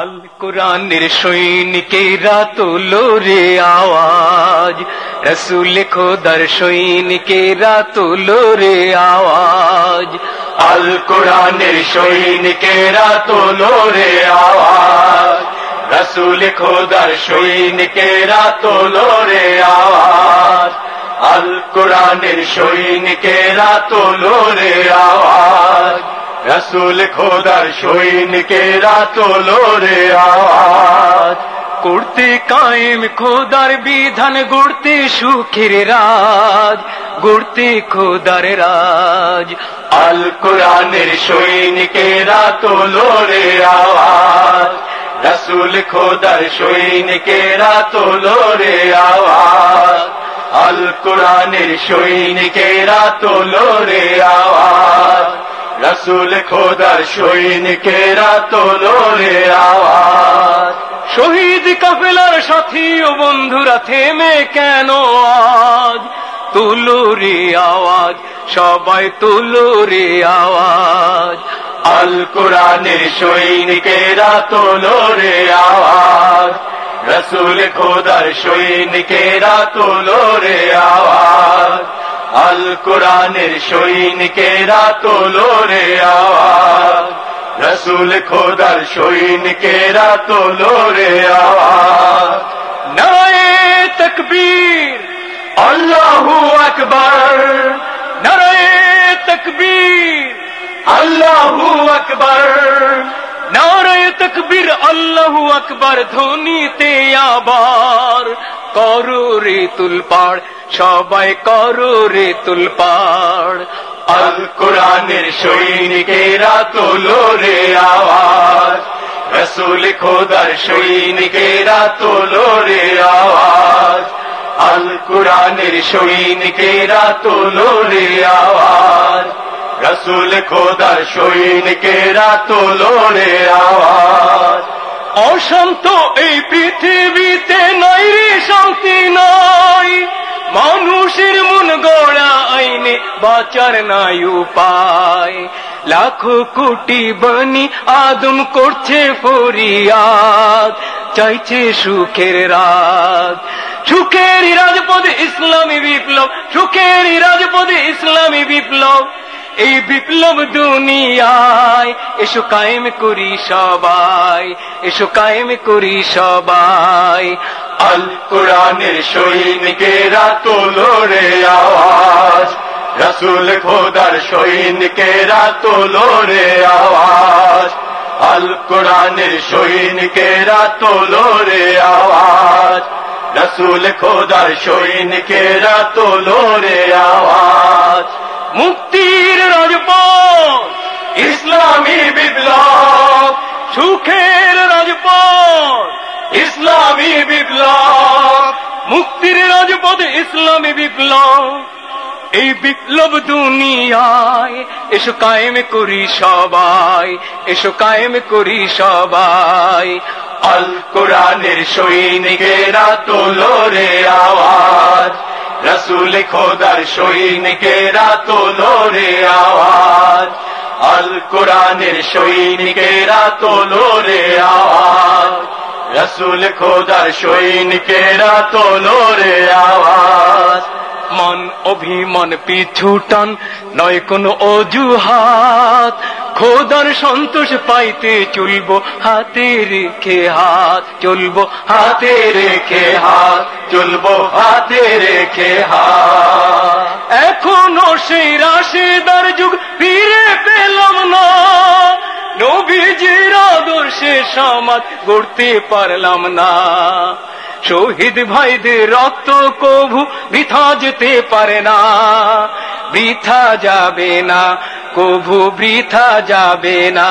আল কোরআনের সৈনিকেরা তোলো রে আওয়াজ। রসুল খোদার সৈনিকেরা তোলো রে আওয়াজ। আল কোরআনের সৈনিকেরা তোলো রে আওয়াজ। রসুল খোদার সৈনিকেরা তোলো রে আওয়াজ। আল কোরআনের সৈনিকেরা তোলো রে আওয়াজ। রসুল খোদার সৈনিকেরা তোলো রে আওয়াজ। করতে কায়েম, খোদার বিধান, গড়তে সুখের রাজ। গড়তে খোদার রাজ। আল কোরআনের সৈনিকেরা তোলো রে আওয়াজ। রসুল খোদার সৈনিকেরা তোলো রে আওয়াজ। আল কোরআনের সৈনিকেরা তোলো রে আওয়াজ। রসুল খোদার সৈনিকেরা তোলো আওয়াজ। শহীদ কাফেলার সাথী ও বন্ধুরা থেমে কেন আজ? তুলুরি আওয়াজ, সবাই তুলো রে আওয়াজ। আল কোরআনের সৈনিকেরা তোলো আওয়াজ। রসুল খোদার সৈনিকেরা তোলো আওয়াজ। আল কোরআনের সৈনিকেরা তোলো রে আওয়াজ। রসুল খোদার সৈনিকেরা তোলো রে আওয়াজ। নারায়ে তকবীর, আল্লাহু আকবার। নারায়ে তকবীর, আল্লাহু আকবার। নারায়ে তকবীর, আল্লাহু আকবার, ধ্বনিতে আবার করো রে তুলপাড় সবাই করো রে তুলপাড় আল কোরআনের সৈনিকেরা তোলো রে আওয়াজ। রসুল খোদার সৈনিকেরা তোলো রে আওয়াজ। আল কোরআনের সৈনিকেরা তোলো রে আওয়াজ। রসুল খোদার সৈনিকেরা তোলো রে আওয়াজ। অশান্ত এই পৃথিবীতে নাই রে শান্তি নাই। মানুষের মন গড়া আইনে বাঁচার নাই উপায়। লাখো কোটি বনি আদম করছে ফরিয়াদ, চাইছে সুখের রাত। সুখের রাজপদ ইসলামী বিপ্লব সুখের রাজপদ ইসলামী বিপ্লব। এই বিপ্লব দুনিয়ায় এসো কায়েম করি সবাই, এসো কায়েম করি সবাই। আল কোরআনের সৈনিকেরা তোলো রে আওয়াজ, রসুল খোদার সৈনিকেরা তোলো রে আওয়াজ। আল কোরআনের সৈনিকেরা তোলো রে আওয়াজ রসুল খোদার সৈনিকেরা তোলো রে আওয়াজ। মুক্তির রাজপথ, ইসলামী বিপ্লব। সুখের রাজপথ, ইসলামী বিপ্লব। মুক্তির রাজপথ, ইসলামী বিপ্লব। এই বিপ্লব দুনিয়ায় এসো কায়েম করি সবাই, এসো কায়েম করি সবাই। আল কোরআনের সৈনিকেরা তোলো আওয়াজ। রসুল খোদার সৈনিকেরা তোলো আওয়াজ। আল কোরআনের সৈনিকেরা তোলো আওয়াজ। রসুল খোদার সৈনিকেরা তোলো আওয়াজ। মন, অভিমান পিছুটান নয় কোনো অজুহাত। খোদার সন্তোষ পাইতে চলব হাতে রেখে হাত, চলব হাতে রেখে হাত, চলবো হাতে রেখে হাত। এখনও সেই রাশেদার যুগ ফিরে পেলাম না। নবীজির আদর্শে সমাজ গড়তে পারলাম না। শহীদ ভাইদের রক্ত কভু, বৃথা যেতে পারে না। বৃথা যাবে না, কভু বৃথা যাবে না।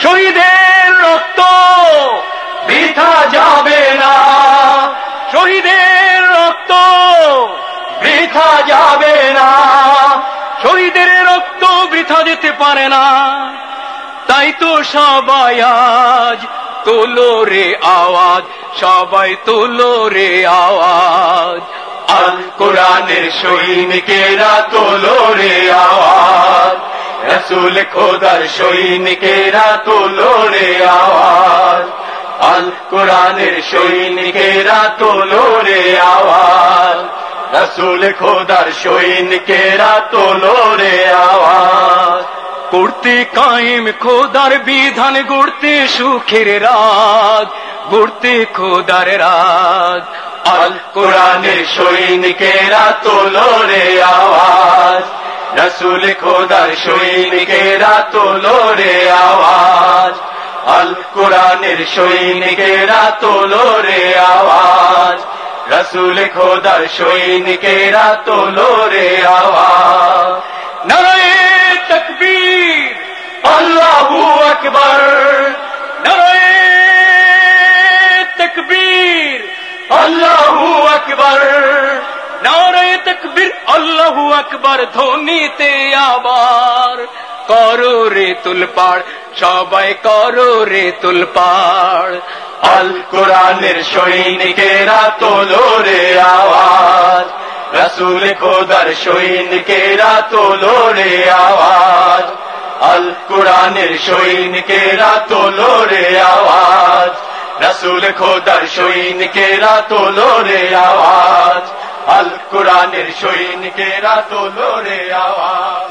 শহীদের রক্ত বৃথা যাবে না। শহীদের রক্ত বৃথা যাবে না। শহীদের রক্ত বৃথা যেতে পারে না। তাই তো সবাই আজ তোলো রে আওয়াজ, সবাই তোলো রে আওয়াজ। আল কোরআনের সৈনিকেরা তোলো রে আওয়াজ। রসুল খোদার সৈনিকেরা তোলো রে আওয়াজ। আল কোরআনের সৈনিকেরা তোলো রে আওয়াজ। রসুল খোদার সৈনিকেরা তোলো রে আওয়াজ। করতে কায়েম, খোদার বিধান, গড়তে সুখের রাগ, গড়তে খোদার রাগ। আল কোরআনের সৈনিকেরা তোলো রে আওয়াজ, রসুল খোদার সৈনিকেরা তোলো রে আওয়াজ। আল কোরআনের সৈনিকেরা তোলো রে আওয়াজ, রসুল খোদার সৈনিকেরা তোলো রে আকবার তকবীর, আল্লাহু আকবার। নারায়ে তকবীর, আল্লাহু আকবার, ধ্বনিতে আবার করো রে তুলপাড় সবাই করো রে তুলপাড় আল কোরআনের সৈনিকেরা তোলো রে আওয়াজ, রসুল খোদার সৈনিকেরা তোলো রে আওয়াজ। আল কোরআনের সৈনিকেরা তোলো রে আওয়াজ। রসুল খোদার সৈনিকেরা তোলো রে আওয়াজ। আল কোরআনের সৈনিকেরা তোলো রে আওয়াজ।